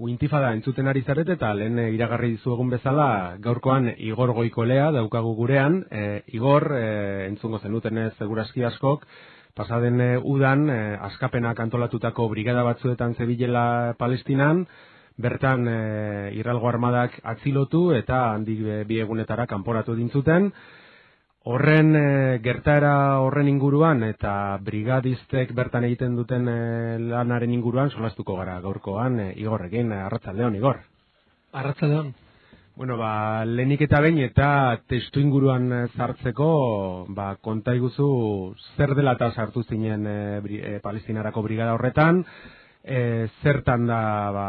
uintifada entzuten ari zarete eta lehen eh, iragarri dizuegun bezala gaurkoan Igor Goikolea daukagu gurean. E, Igor, e, entzungo zenuten segurazki askok, pasaden udan e, askapenak antolatutako brigada batzuetan zebilela Palestinan, bertan e, irralgo armadak atzilotu eta handik bi egunetara kanporatu dintzuten. Horren e, gertaera horren inguruan eta brigadistek bertan egiten duten e, lanaren inguruan solastuko gara gaurkoan e, Igorrekin Arratsaldeon Igor. Arratsaldeon. Bueno, ba, lenik eta behin eta testu inguruan sartzeko, ba, konta iguzu zer dela eta sartu zinen e, palestinarako brigada horretan, e, zertan da ba,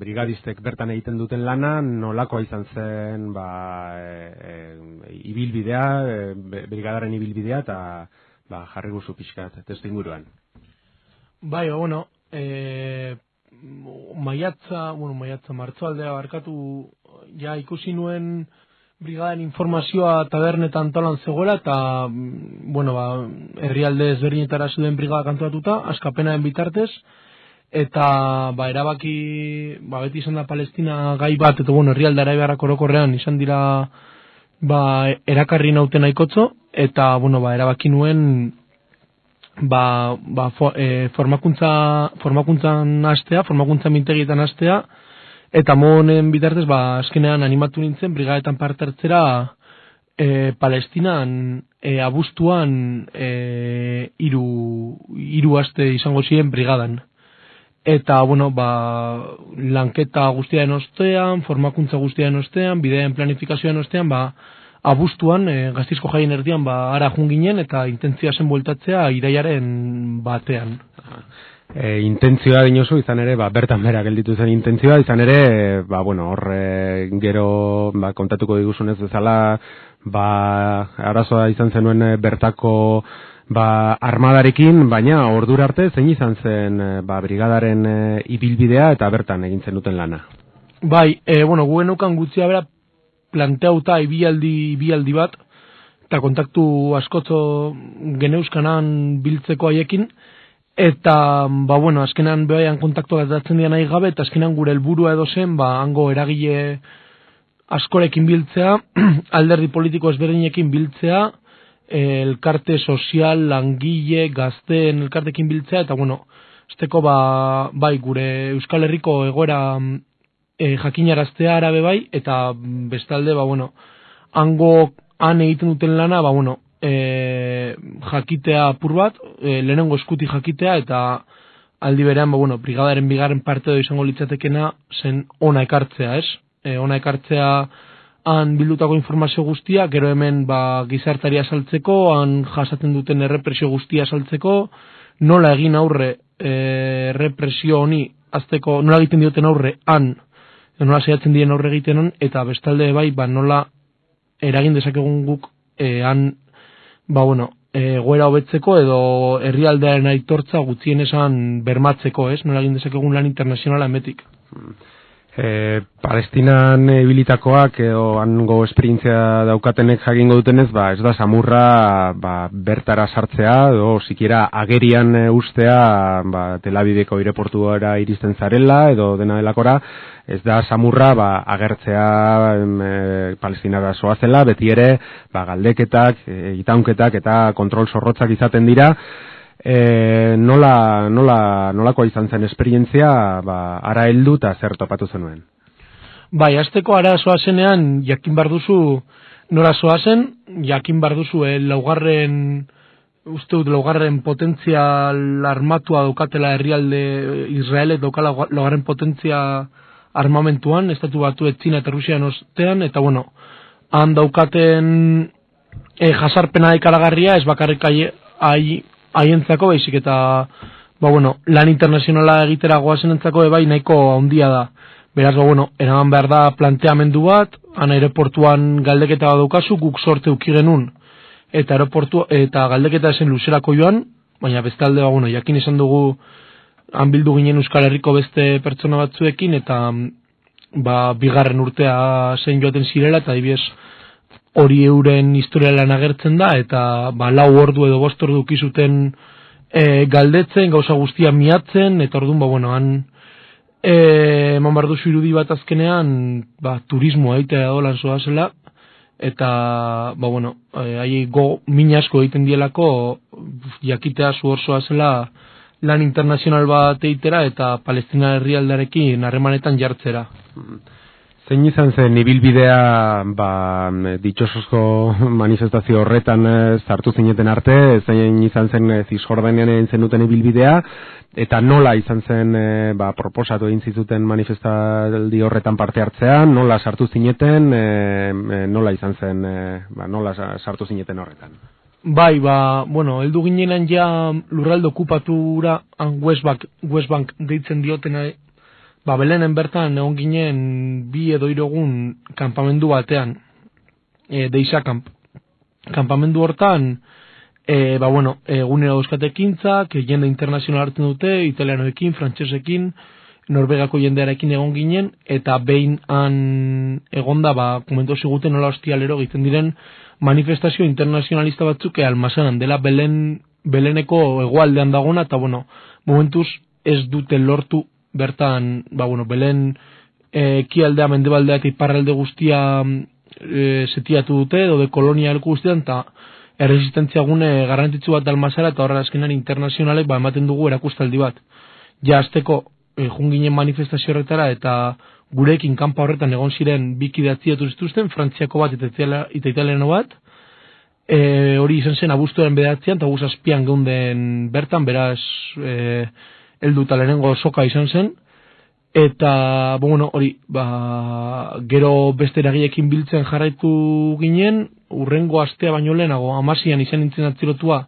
brigadistek bertan egiten duten lana, nolakoa izan zen ba, e, e, ibilbidea, e, brigadaren ibilbidea, eta ba, jarri guzu pixkat, testu inguruan. Bai, ba, bueno, e, maiatza, bueno, maiatza martzoaldea barkatu, ja ikusi nuen brigaden informazioa tabernetan tolan zegoela, eta, bueno, ba, herrialde ezberdinetara zuden brigada kantuatuta, askapenaren bitartez, eta ba, erabaki ba, beti izan da Palestina gai bat, eta bueno, herrialde araibarrak orokorrean izan dira ba, erakarri nauten aikotzo, eta bueno, ba, erabaki nuen ba, ba, fo, e, formakuntza, formakuntzan astea, formakuntza mintegietan astea, eta monen bitartez, ba, azkenean animatu nintzen, brigadetan parte hartzera, e, Palestinan e, abuztuan e, iru, iru aste izango ziren brigadan eta bueno, ba, lanketa guztiaren ostean, formakuntza guztiaren ostean, bideen planifikazioan ostean, ba, abuztuan, e, gaztizko jaien erdian, ba, ara junginen eta intentzia zen bueltatzea iraiaren batean. E, intentzioa dinosu, izan ere, ba, bertan bera gelditu zen intentzioa, izan ere, ba, bueno, horre gero ba, kontatuko diguzunez bezala, ba, arazoa izan zenuen eh, bertako ba, armadarekin, baina ordura arte zein izan zen eh, ba, brigadaren e, ibilbidea eta bertan egin zen duten lana. Bai, e, bueno, guen ukan gutzia bera planteauta ibialdi, ibialdi bat, eta kontaktu askotzo geneuskanan biltzeko haiekin, eta, ba, bueno, azkenan behaian kontaktu gatatzen dian nahi gabe, eta azkenan gure helburua edo zen, ba, hango eragile askorekin biltzea, alderdi politiko ezberdinekin biltzea, elkarte sozial, langile, gazteen elkartekin biltzea, eta bueno, esteko ba, bai gure Euskal Herriko egoera e, jakinaraztea arabe bai, eta bestalde, ba bueno, hango han egiten duten lana, ba bueno, e, jakitea apur bat, e, lehenengo eskuti jakitea, eta aldi berean, ba bueno, brigadaren bigarren parte izango litzatekena zen ona ekartzea, ez? E, ona ekartzea, han bildutako informazio guztia, gero hemen ba, gizartaria saltzeko, han jasaten duten errepresio guztia saltzeko, nola egin aurre e, errepresio honi, azteko, nola egiten dioten aurre, han, nola zehatzen dien aurre egiten hon, eta bestalde bai, ba, nola eragin dezakegun guk, e, han, ba, bueno, e, goera hobetzeko edo herrialdearen aitortza gutzien esan bermatzeko, ez? Nola egin dezakegun lan internazionala emetik. Hmm. E, Palestinan ebilitakoak edo hango esperientzia daukatenek jakingo dutenez, ba, ez da samurra ba, bertara sartzea, edo sikiera agerian e, ustea ba, telabideko ireportuara iristen zarela, edo dena delakora, ez da samurra ba, agertzea e, Palestinara soazela, beti ere ba, galdeketak, e, itaunketak eta kontrol zorrotzak izaten dira, e, nola, nola, nolakoa izan zen esperientzia ba, ara heldu eta zer topatu zenuen? Bai, azteko ara zenean, jakin bar duzu nora zen, jakin bar duzu eh, laugarren uste dut laugarren potentzial armatua daukatela herrialde Israelek daukala laugarren potentzia armamentuan, estatu batu etzina eta Rusian ostean, eta bueno, han daukaten e, jasarpena ikaragarria, ez bakarrik ai, haientzako baizik eta ba, bueno, lan internazionala egitera goazenentzako ebai nahiko handia da. Beraz, ba, bueno, eraman behar da planteamendu bat, han aeroportuan galdeketa bat daukazu, guk sorte uki genuen, eta aeroportu, eta galdeketa esen luzerako joan, baina bestalde, ba, bueno, jakin izan dugu, han bildu ginen Euskal Herriko beste pertsona batzuekin, eta ba, bigarren urtea zen joaten zirela, eta dibiez, hori euren historialan agertzen da, eta ba, lau ordu edo bost ordu kizuten e, galdetzen, gauza guztia miatzen, eta orduan, ba, bueno, han e, eman bardu irudi bat azkenean, ba, turismo egitea dolan zoa zela, eta, ba, bueno, hai go min asko egiten dielako, jakitea zu orsoa zela, lan internazional bat eitera eta Palestina herrialdarekin harremanetan jartzera. Zein izan zen ibilbidea ba, ditxosozko manifestazio horretan zartu zineten arte, zein izan zen zizjordanean egin zenuten ibilbidea, eta nola izan zen e, ba, proposatu egin zizuten manifestaldi horretan parte hartzean, nola sartu zineten, e, nola izan zen, ba, nola sartu zineten horretan? Bai, ba, bueno, eldu ginenan ja lurraldo okupatura Westbank, Westbank deitzen diotena, ba, belenen bertan egon ginen bi edo irogun kampamendu batean, e, deisa kamp. Kampamendu hortan, e, ba, bueno, egunera euskate kintzak, jende internazional hartzen dute, italianoekin, frantsesekin, Norvegako jendearekin egon ginen, eta behin han egonda, ba, komentu ziguten nola hostialero egiten diren manifestazio internazionalista batzuk almazanan dela belen, beleneko egualdean dagona, eta bueno, momentuz ez dute lortu bertan, ba bueno, belen e, kialdea, mendebaldea eta iparralde guztia e, setiatu dute, edo de kolonia elku guztian, eta erresistentzia gune garantitzu bat dalmazara, eta horren azkenan internazionalek, ba, ematen dugu erakustaldi bat. Ja, azteko, e, junginen manifestazio horretara, eta gurekin kanpa horretan egon ziren bikidatzi datu zituzten, frantziako bat eta italiano bat, e, hori izan zen abuztuaren bedatzean, eta guzazpian geunden bertan, beraz, e, eldu talerengo soka izan zen, eta, bueno, hori, ba, gero beste eragiekin biltzen jarraitu ginen, urrengo astea baino lehenago, amasian izan nintzen atzilotua,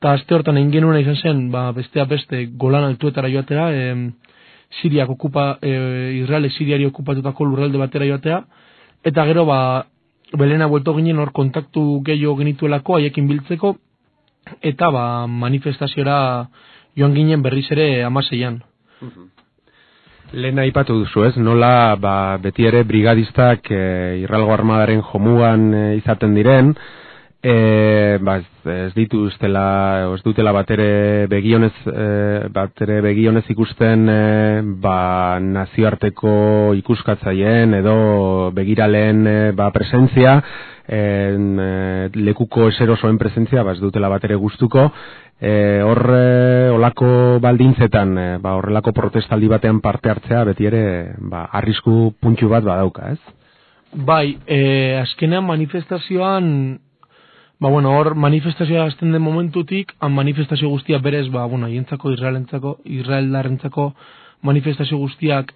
eta aste hortan egin genuena izan zen, ba, bestea beste golan altuetara joatera, em, Siriak okupa, e, Israel Siriari okupatutako lurralde batera joatea, eta gero ba, Belena buelto ginen hor kontaktu gehiago genituelako haiekin biltzeko, eta ba, manifestaziora joan ginen berriz ere amaseian. Mhm. Lehen aipatu duzu ez, nola ba, beti ere brigadistak e, Irralgo Armadaren jomugan e, izaten diren, e, ba, ez ditu ustela, ez dutela batere begionez, e, batere begionez ikusten e, ba, nazioarteko ikuskatzaien edo begiraleen e, ba, presentzia, en, e, lekuko eserosoen presentzia, ba, ez dutela batere gustuko, e, horre olako baldintzetan, e, ba, horrelako protestaldi batean parte hartzea, beti ere, ba, arrisku puntxu bat badauka, ez? Bai, e, azkenean manifestazioan Ba, bueno, hor manifestazioa azten den momentutik, han manifestazio guztia berez, ba, bueno, hientzako, Israelentzako, Israeldarrentzako manifestazio guztiak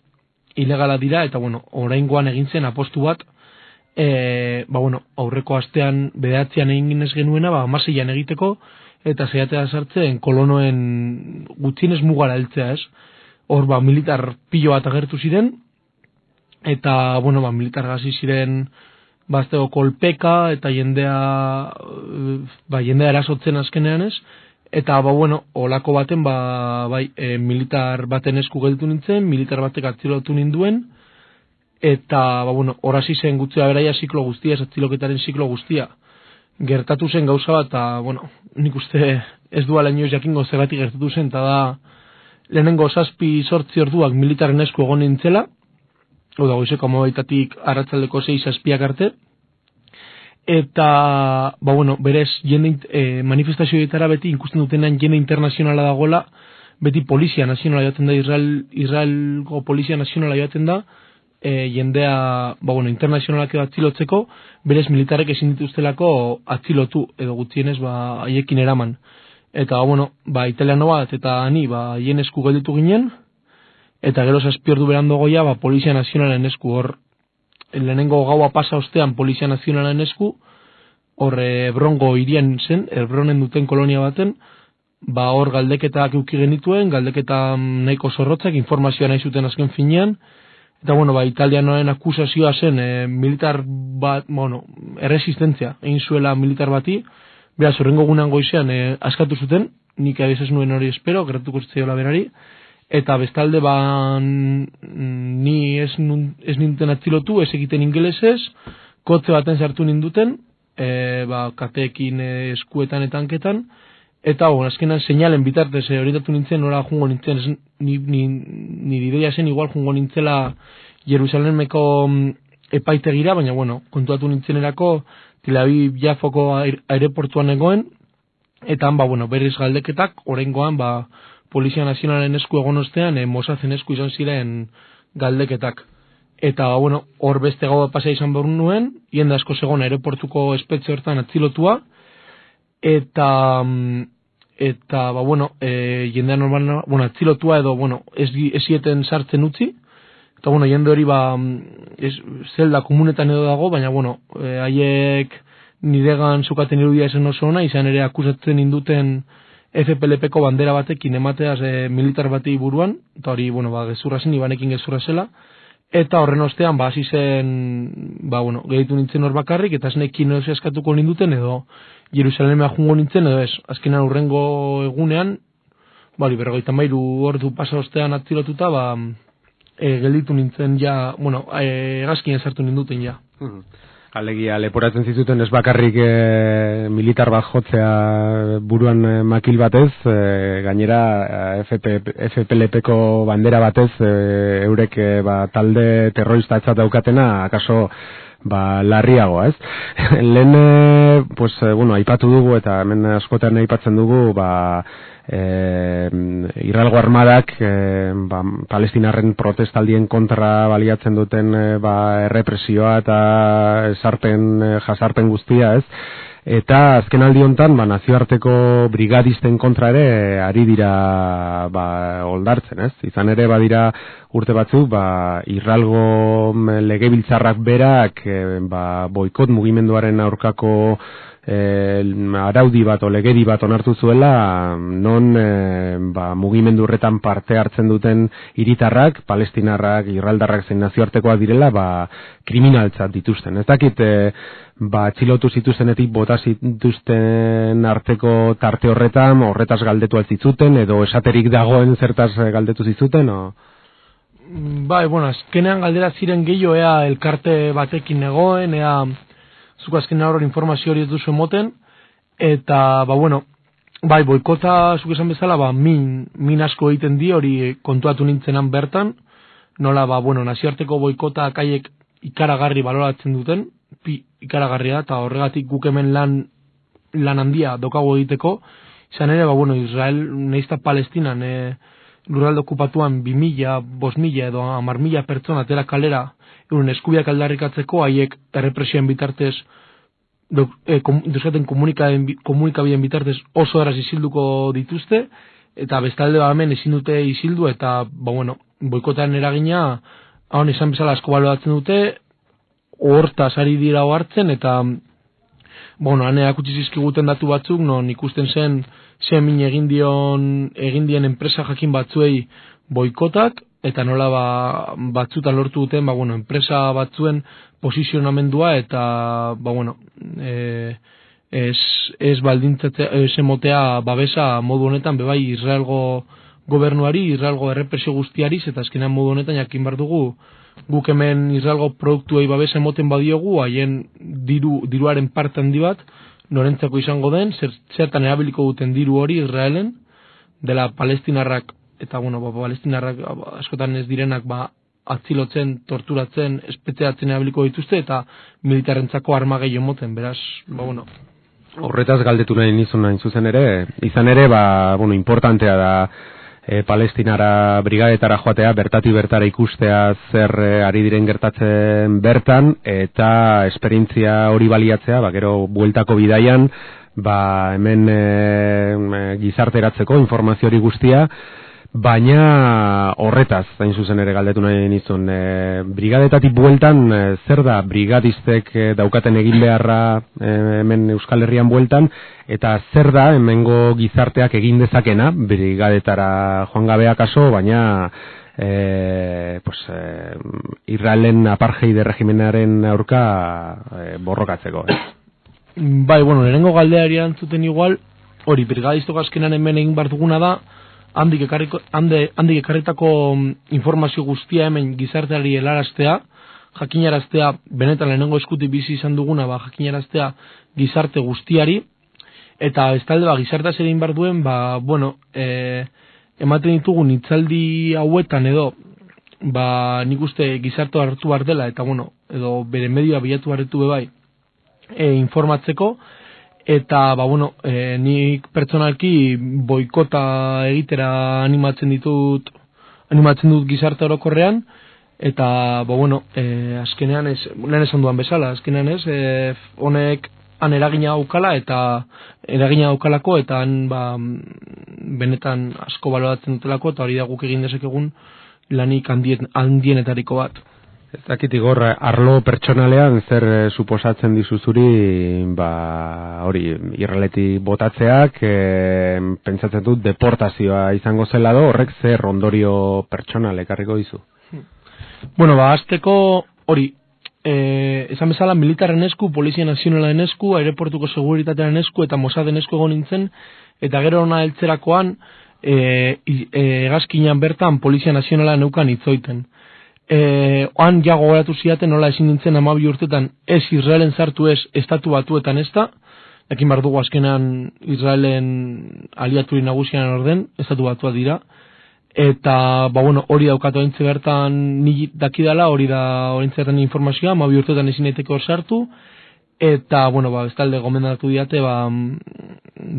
ilegala dira, eta, bueno, orain egin zen apostu bat, e, ba, bueno, aurreko astean bedatzean egin ginez genuena, ba, amaseian egiteko, eta zeiatea sartzen kolonoen gutxienez mugara heltzea, ez? Hor, ba, militar pilo bat agertu ziren, eta, bueno, ba, militar gazi ziren, baztego kolpeka eta jendea ba, jendea erasotzen azkenean ez eta ba bueno olako baten ba, bai, e, militar baten esku geltu nintzen militar batek atzilotu ninduen eta ba bueno orasi zen gutzea beraia ziklo guztia ez atziloketaren ziklo guztia. Gertatu zen gauza bat eta bueno nik uste ez du alaino jakingo zergatik gertatu zen eta da lehenengo zazpi sortzi orduak militaren esku egon nintzela. Oda, goizeko mobaitatik arratzaldeko zei zazpiak arte. Eta, ba, bueno, berez, jende e, manifestazioetara beti ikusten dutenan jende internazionala dagoela, beti polizia nazionala joaten da, Israel, Israelgo polizia nazionala joaten da, e, jendea, ba, bueno, internazionalak edo atzilotzeko, berez militarek ezin dituztelako atzilotu, edo gutxienez, ba, haiekin eraman. Eta, bueno, ba, italiano bat, eta ni, ba, hien esku gelditu ginen, eta gero zazpiordu berando goia, ba, Polizia Nazionalen esku hor, lehenengo gaua pasa ostean Polizia Nazionalen esku, hor Ebrongo irian zen, Ebronen duten kolonia baten, ba hor galdeketak euki genituen, galdeketa nahiko zorrotzak, informazioa nahi zuten azken finean, eta bueno, ba, italianoen akusazioa zen, e, militar bat, bueno, erresistentzia, egin zuela militar bati, beraz, horrengo gunan goizean e, askatu zuten, nik abizaz nuen hori espero, gertuko zitzaiola berari, eta bestalde ba ni ez, nun, ez ninten atzilotu, ez egiten ingelesez, kotze baten sartu ninduten, e, ba, kateekin eskuetan eta hanketan, eta bon, azkenan seinalen bitartez eh, orientatu nintzen, nora jungo nintzen, ez, ni, ni, ni ideia zen igual jungo nintzela Jerusalemeko mm, epaitegira, baina bueno, kontuatu nintzen erako, Tel Aviv Jafoko aireportuan egoen, eta han, ba, bueno, berriz galdeketak, orengoan, ba, Polizia Nazionalen esku egon ostean, e, mosatzen esku izan ziren galdeketak. Eta, ba, bueno, hor beste gau pasea izan behar nuen, hien da asko segon aeroportuko espetxe hortan atzilotua, eta, mm, eta, ba, bueno, e, jendea normal, bueno, atzilotua edo, bueno, ez, ez sartzen utzi, eta, bueno, jende hori, ba, mm, ez, zelda komunetan edo dago, baina, bueno, e, haiek niregan zukaten irudia esen oso ona, izan ere akusatzen induten FPLP-ko bandera batekin emateaz e, militar bati buruan, eta hori, bueno, ba, gezurra zen, ibanekin gezurra zela, eta horren ostean, ba, hasi zen, ba, bueno, gehitu nintzen hor bakarrik, eta esnekin ez eskatuko ninduten, edo Jerusalemea jungo nintzen, edo ez, azkenan urrengo egunean, bali, berrogeita mairu ordu pasa ostean atzilotuta, ba, e, gelditu nintzen ja, bueno, e, egazkien sartu ninduten ja. Hmm. Alegia, leporatzen zizuten ez bakarrik e, militar bat jotzea buruan e, makil batez, e, gainera FP, FPLP-ko bandera batez, e, eurek e, ba, talde terrorista etzat daukatena, akaso ba, larriago, ez? Lehen, pues, bueno, aipatu dugu eta hemen askotan aipatzen dugu, ba, e, irralgo armadak e, ba, palestinarren protestaldien kontra baliatzen duten e, ba, errepresioa eta esarpen, jasarpen guztia, ez? Eta azken aldi hontan, ba, nazioarteko brigadisten kontra ere ari dira ba, oldartzen, ez? Izan ere badira urte batzuk, ba, irralgo legebiltzarrak berak eh, ba, boikot mugimenduaren aurkako e, araudi bat o legedi bat onartu zuela non e, ba, mugimendu horretan parte hartzen duten hiritarrak, palestinarrak, irraldarrak zein nazioartekoak direla ba, kriminaltzat dituzten. Ez dakit e, ba, txilotu zituztenetik bota zituzten arteko tarte horretan horretaz galdetu altzizuten edo esaterik dagoen zertaz galdetu zizuten o? Bai, bueno, azkenean galdera ziren gehiago ea elkarte batekin negoen, ea zuk azken hor informazio hori ez duzu emoten, eta, ba, bueno, bai, boikota, zuk esan bezala, ba, min, min asko egiten di hori kontuatu nintzenan bertan, nola, ba, bueno, naziarteko boikota kaiek ikaragarri baloratzen duten, pi ikaragarria, eta horregatik guk hemen lan, lan handia dokago egiteko, izan ere, ba, bueno, Israel, neizta Palestinan, e, lurraldo okupatuan bi mila, bos mila edo amar mila pertsona atera kalera euren eskubiak aldarrikatzeko haiek errepresioen bitartez e, komunikabien bitartez oso eraz isilduko dituzte eta bestalde ba hemen ezin dute isildu eta ba bueno, boikotan eragina hau esan bezala asko baloatzen dute hortaz ari dira hartzen eta bueno, hane akutsi zizkiguten datu batzuk non ikusten zen zen min egin dion egin dien enpresa jakin batzuei boikotak eta nola ba, batzutan lortu duten ba, bueno, enpresa batzuen posizionamendua eta ba, bueno, e, ez, ez baldintzatzea ez emotea babesa modu honetan bebai Israelgo gobernuari, Israelgo errepresio guztiari eta azkenean modu honetan jakin bar dugu guk hemen Israelgo produktuei babesa emoten badiogu haien diru, diruaren parte handi bat norentzako izango den, zer, zertan erabiliko duten diru hori Israelen, dela palestinarrak, eta bueno, ba, palestinarrak ba, askotan ez direnak ba, atzilotzen, torturatzen, espetzeatzen erabiliko dituzte, eta militarrentzako arma gehiago moten, beraz, ba, bueno. Horretaz galdetu nahi nizun nahi zuzen ere, izan ere, ba, bueno, importantea da, e, palestinara brigadetara joatea, bertati bertara ikustea zer e, ari diren gertatzen bertan, eta esperientzia hori baliatzea, ba, gero bueltako bidaian, ba, hemen e, gizarteratzeko informazio hori guztia, Baina horretaz, zain zuzen ere galdetu nahi nizun, e, brigadetatik bueltan, e, zer da brigadistek e, daukaten egin beharra e, hemen Euskal Herrian bueltan, eta zer da hemengo gizarteak egin dezakena, brigadetara joan gabeak aso, baina e, pues, e, Israelen apartheid regimenaren aurka e, borrokatzeko. Eh? Bai, bueno, lehenengo galdeari antzuten igual, hori brigadistok azkenan hemen egin bartuguna da, handik ekarriko hande handik ekarritako mm, informazio guztia hemen gizarteari helaraztea jakinaraztea benetan lehenengo eskuti bizi izan duguna ba jakinaraztea gizarte guztiari. Eta ez talde ba, gizartaz egin behar duen, ba, bueno, e, ematen ditugun hitzaldi hauetan edo, ba, nik uste gizartu hartu behar dela, eta bueno, edo bere medioa bilatu hartu bai, e, informatzeko, eta, ba, bueno, e, nik pertsonalki boikota egitera animatzen ditut, animatzen dut gizarte orokorrean, eta, ba, bueno, e, azkenean ez, lehen esan duan bezala, azkenean ez, e, honek han eragina aukala eta eragina aukalako eta han ba, benetan asko baloratzen dutelako eta hori da guk egin dezakegun lanik handien, handienetariko bat. Ez dakit igor, arlo pertsonalean zer e, suposatzen dizuzuri ba, hori irraleti botatzeak e, pentsatzen dut deportazioa izango zela do, horrek zer ondorio pertsonal ekarriko dizu? Bueno, ba, azteko hori, e, esan bezala militarren esku, polizia nazionalaren esku, aireportuko seguritatearen esku eta mosaden esku egon nintzen, eta gero hona eltzerakoan, e, e, egazkinan bertan polizia nazionala neukan itzoiten. E, oan ja gogoratu ziaten nola ezin nintzen amabi urtetan ez Israelen zartu ez estatu batuetan ez da, ekin bar dugu azkenan Israelen aliaturi nagusian orden, estatu batua dira, eta ba bueno, hori daukatu entze bertan ni dakidala, hori da orintze bertan informazioa, ma bi urtetan ezin daiteke sartu. Eta bueno, ba bestalde gomendatu diate, ba,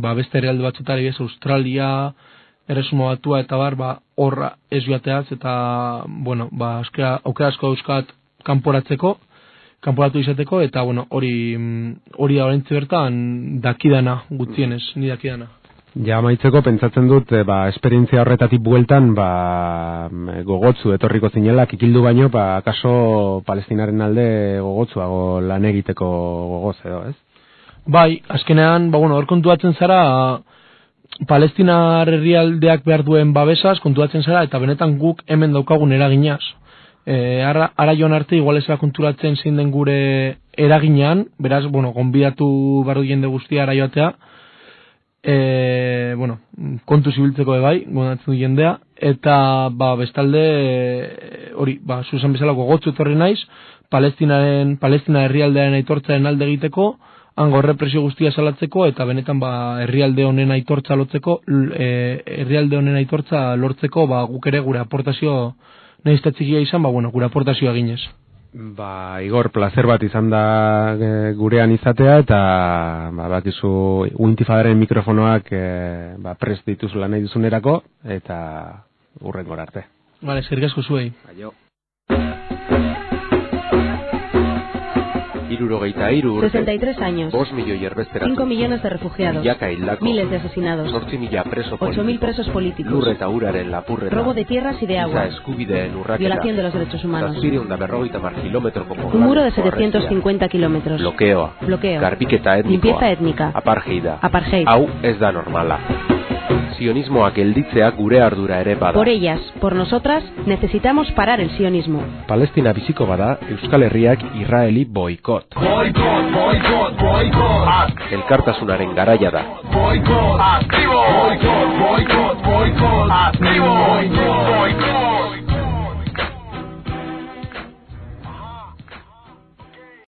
ba beste herrialde batzutari ez Australia, Erresumo batua eta bar, ba, horra ez joateaz, eta, bueno, ba, askera, aukera asko euskat kanporatzeko, kanporatu izateko, eta, bueno, hori, hori da bertan, dakidana, gutzienez, ni dakidana. Ja, maitzeko, pentsatzen dut, e, ba, esperientzia horretatik bueltan, ba, gogotzu etorriko zinela, kikildu baino, ba, kaso palestinaren alde gogotzuago lan egiteko gogoz edo, ez? Bai, azkenean, ba, bueno, hor kontuatzen zara, palestinar herrialdeak behar duen babesaz, kontuatzen zara, eta benetan guk hemen daukagun eraginaz. E, ara, ara joan arte, igual ez konturatzen zein den gure eraginean, beraz, bueno, gonbidatu barru jende guztia ara joatea, e, bueno, kontu zibiltzeko bai, gonatzen du jendea, eta ba, bestalde, e, hori, ba, zuzan bezalako gotzu etorri naiz, palestinaren, palestina herrialdearen aitortzaren alde egiteko, hango represio guztia salatzeko, eta benetan ba, herrialde honen aitortza lotzeko, e, herrialde honen aitortza lortzeko, ba, guk ere gure aportazio, nahiz izan, ba, bueno, gure aportazioa ginez. Ba, Igor, placer bat izan da e, gurean izatea eta ba, bakizu uintifadaren mikrofonoak e, ba, prest dituzula nahi duzunerako eta urren arte. Vale, zergazko zuei. Aio. Irurogeita iru urte. 63 años. 5 milioi erbestera. 5 millones de refugiados. Miles de asesinados. 8 mila preso 8 mil presos políticos. Lur eta uraren lapurreta. Robo de tierras y de agua. Urraketa. Violación de los derechos humanos. Un muro de 750 kilómetros. Bloqueo. Etnikoa. Limpieza étnica. Apartheida. Apartheid. Hau ez da normala sionismoak elditzea gure ardura ere bada. Por ellas, por nosotras, necesitamos parar el sionismo. Palestina biziko bada, Euskal Herriak Israeli boikot. Boikot, boikot, boikot. Elkartasunaren garaia da. Boikot, aktibo. Boikot, boikot, boikot, aktibo. Boikot, boikot.